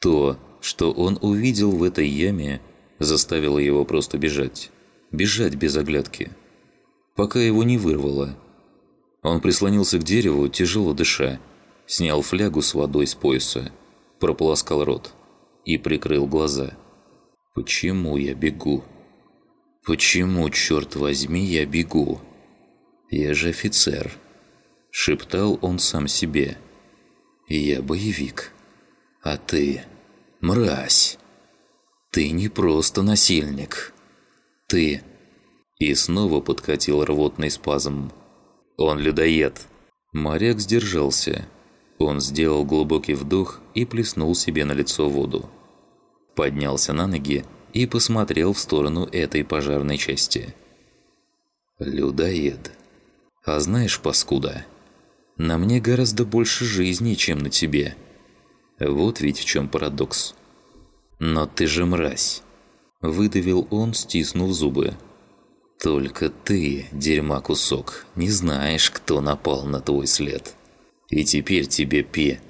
То, что он увидел в этой яме, заставило его просто бежать. Бежать без оглядки. Пока его не вырвало. Он прислонился к дереву, тяжело дыша, снял флягу с водой с пояса, прополоскал рот и прикрыл глаза. «Почему я бегу? Почему, черт возьми, я бегу? Я же офицер!» Шептал он сам себе. «Я боевик, а ты – мразь! Ты не просто насильник, ты...» И снова подкатил рвотный спазм. «Он людоед!» Моряк сдержался. Он сделал глубокий вдох и плеснул себе на лицо воду поднялся на ноги и посмотрел в сторону этой пожарной части. «Людоед. А знаешь, паскуда, на мне гораздо больше жизни, чем на тебе. Вот ведь в чем парадокс. Но ты же мразь!» Выдавил он, стиснув зубы. «Только ты, дерьма кусок, не знаешь, кто напал на твой след. И теперь тебе пе